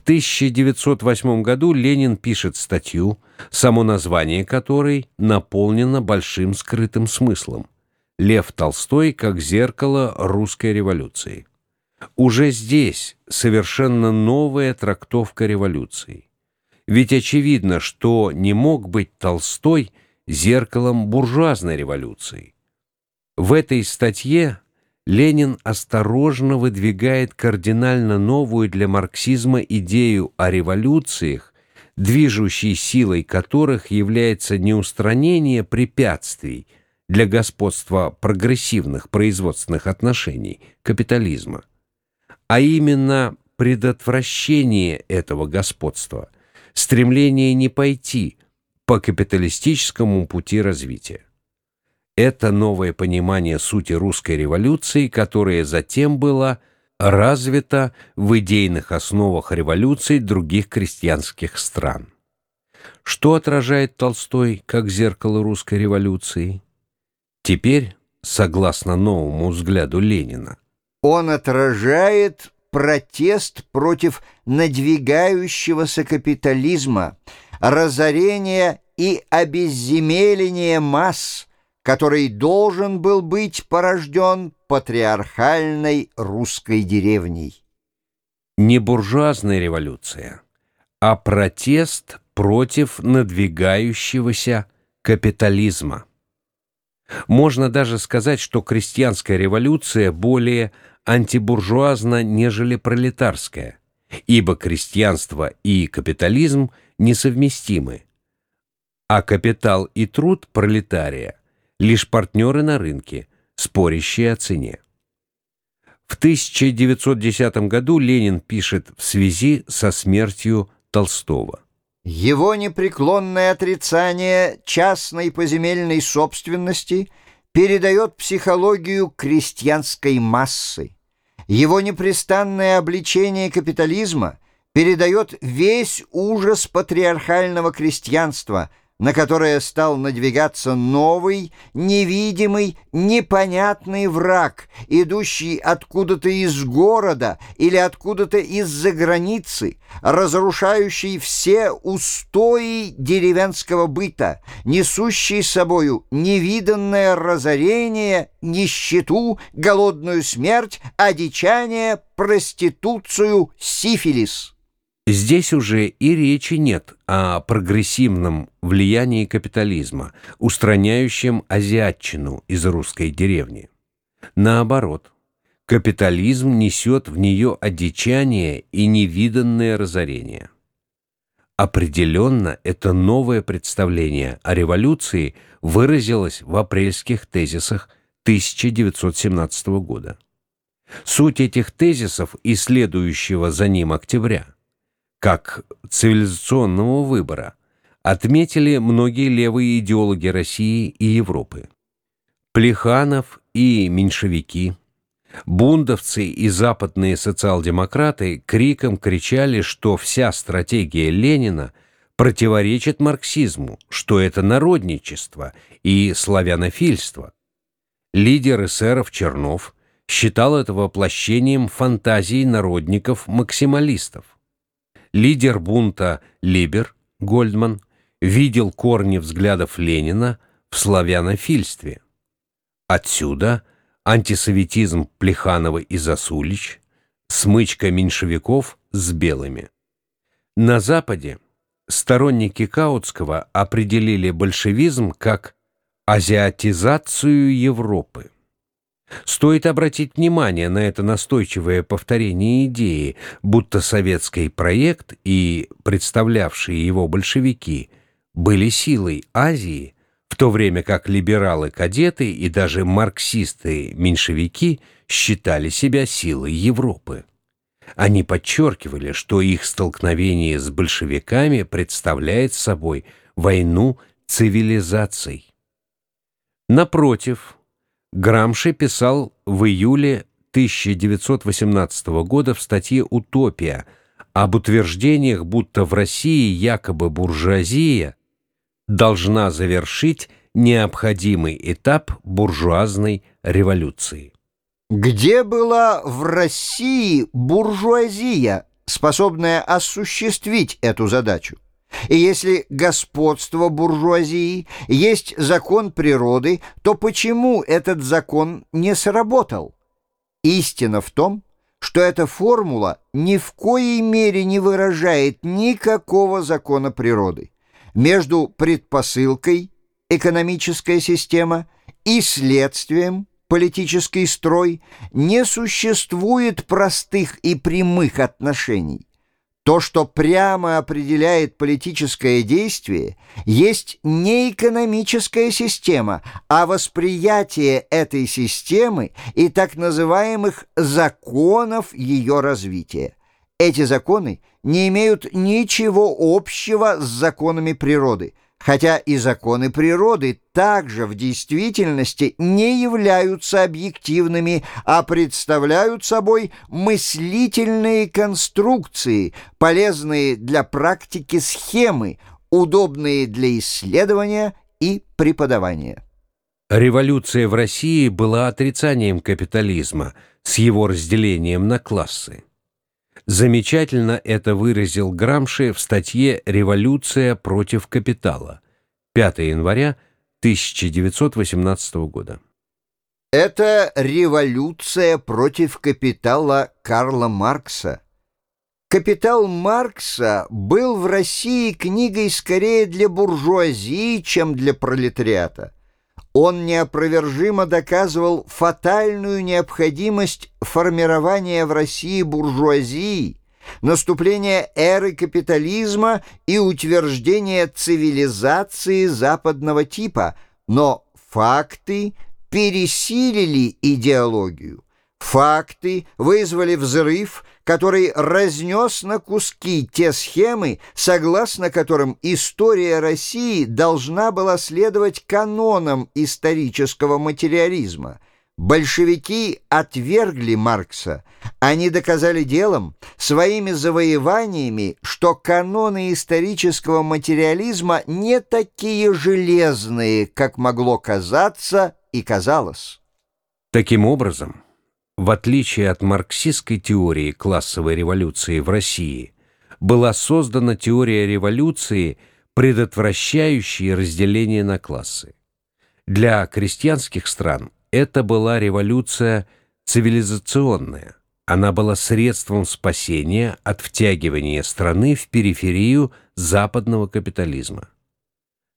В 1908 году Ленин пишет статью, само название которой наполнено большим скрытым смыслом «Лев Толстой как зеркало русской революции». Уже здесь совершенно новая трактовка революции. Ведь очевидно, что не мог быть Толстой зеркалом буржуазной революции. В этой статье Ленин осторожно выдвигает кардинально новую для марксизма идею о революциях, движущей силой которых является не устранение препятствий для господства прогрессивных производственных отношений капитализма, а именно предотвращение этого господства, стремление не пойти по капиталистическому пути развития. Это новое понимание сути русской революции, которое затем было развито в идейных основах революций других крестьянских стран. Что отражает Толстой как зеркало русской революции? Теперь, согласно новому взгляду Ленина, он отражает протест против надвигающегося капитализма, разорения и обезземеления масс – который должен был быть порожден патриархальной русской деревней. Не буржуазная революция, а протест против надвигающегося капитализма. Можно даже сказать, что крестьянская революция более антибуржуазна, нежели пролетарская, ибо крестьянство и капитализм несовместимы, а капитал и труд пролетария лишь партнеры на рынке, спорящие о цене. В 1910 году Ленин пишет в связи со смертью Толстого. Его непреклонное отрицание частной поземельной собственности передает психологию крестьянской массы. Его непрестанное обличение капитализма передает весь ужас патриархального крестьянства – на которое стал надвигаться новый, невидимый, непонятный враг, идущий откуда-то из города или откуда-то из-за границы, разрушающий все устои деревенского быта, несущий собою невиданное разорение, нищету, голодную смерть, одичание, проституцию, сифилис. Здесь уже и речи нет о прогрессивном влиянии капитализма, устраняющем азиатчину из русской деревни. Наоборот, капитализм несет в нее одичание и невиданное разорение. Определенно, это новое представление о революции выразилось в апрельских тезисах 1917 года. Суть этих тезисов и следующего за ним октября – как цивилизационного выбора, отметили многие левые идеологи России и Европы. Плеханов и меньшевики, бундовцы и западные социал-демократы криком кричали, что вся стратегия Ленина противоречит марксизму, что это народничество и славянофильство. Лидер эсеров Чернов считал это воплощением фантазий народников-максималистов. Лидер бунта Либер, Гольдман, видел корни взглядов Ленина в славянофильстве. Отсюда антисоветизм Плеханова и Засулич, смычка меньшевиков с белыми. На Западе сторонники Каутского определили большевизм как азиатизацию Европы. Стоит обратить внимание на это настойчивое повторение идеи, будто советский проект и представлявшие его большевики были силой Азии, в то время как либералы-кадеты и даже марксисты-меньшевики считали себя силой Европы. Они подчеркивали, что их столкновение с большевиками представляет собой войну цивилизаций. Напротив, Грамши писал в июле 1918 года в статье «Утопия» об утверждениях, будто в России якобы буржуазия должна завершить необходимый этап буржуазной революции. Где была в России буржуазия? способное осуществить эту задачу. И если господство буржуазии есть закон природы, то почему этот закон не сработал? Истина в том, что эта формула ни в коей мере не выражает никакого закона природы. Между предпосылкой экономическая система и следствием политический строй не существует простых и прямых отношений. То, что прямо определяет политическое действие, есть не экономическая система, а восприятие этой системы и так называемых законов ее развития. Эти законы не имеют ничего общего с законами природы – хотя и законы природы также в действительности не являются объективными, а представляют собой мыслительные конструкции, полезные для практики схемы, удобные для исследования и преподавания. Революция в России была отрицанием капитализма с его разделением на классы. Замечательно это выразил Грамши в статье «Революция против капитала» 5 января 1918 года. Это революция против капитала Карла Маркса. «Капитал Маркса» был в России книгой скорее для буржуазии, чем для пролетариата. Он неопровержимо доказывал фатальную необходимость формирования в России буржуазии, наступления эры капитализма и утверждения цивилизации западного типа, но факты пересилили идеологию. Факты вызвали взрыв, который разнес на куски те схемы, согласно которым история России должна была следовать канонам исторического материализма. Большевики отвергли Маркса. Они доказали делом, своими завоеваниями, что каноны исторического материализма не такие железные, как могло казаться и казалось. Таким образом, в отличие от марксистской теории классовой революции в России, была создана теория революции, предотвращающая разделение на классы. Для крестьянских стран это была революция цивилизационная. Она была средством спасения от втягивания страны в периферию западного капитализма.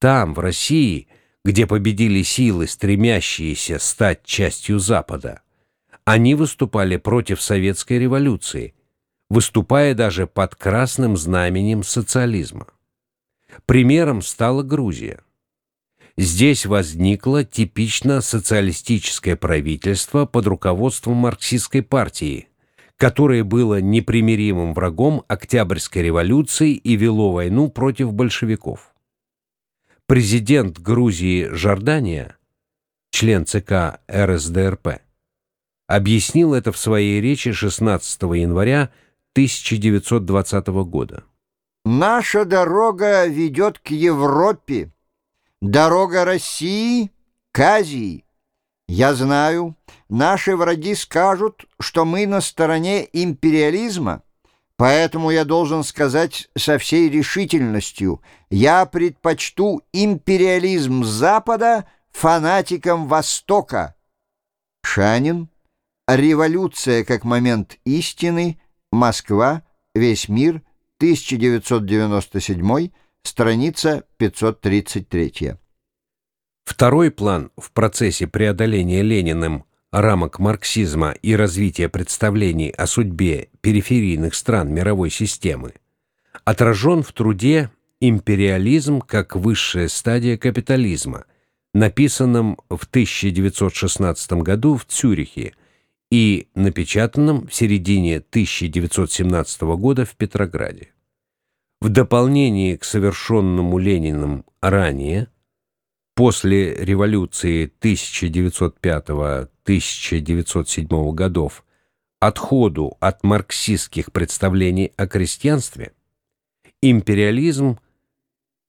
Там, в России, где победили силы, стремящиеся стать частью Запада, они выступали против советской революции, выступая даже под красным знаменем социализма. Примером стала Грузия. Здесь возникло типично социалистическое правительство под руководством марксистской партии, которое было непримиримым врагом Октябрьской революции и вело войну против большевиков. Президент Грузии Жордания, член ЦК РСДРП, объяснил это в своей речи 16 января 1920 года. «Наша дорога ведет к Европе, дорога России к Азии. Я знаю, наши враги скажут, что мы на стороне империализма, поэтому я должен сказать со всей решительностью, я предпочту империализм Запада фанатикам Востока». Шанин – Революция как момент истины. Москва. Весь мир. 1997. Страница 533. Второй план в процессе преодоления Лениным рамок марксизма и развития представлений о судьбе периферийных стран мировой системы отражен в труде «Империализм как высшая стадия капитализма», написанном в 1916 году в Цюрихе и напечатанном в середине 1917 года в Петрограде. В дополнение к совершенному Лениным ранее, после революции 1905-1907 годов, отходу от марксистских представлений о крестьянстве, империализм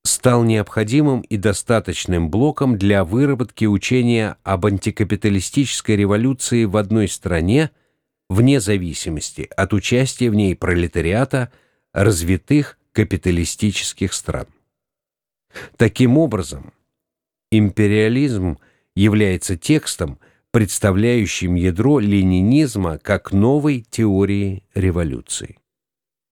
стал необходимым и достаточным блоком для выработки учения об антикапиталистической революции в одной стране вне зависимости от участия в ней пролетариата развитых капиталистических стран. Таким образом, империализм является текстом, представляющим ядро ленинизма как новой теории революции.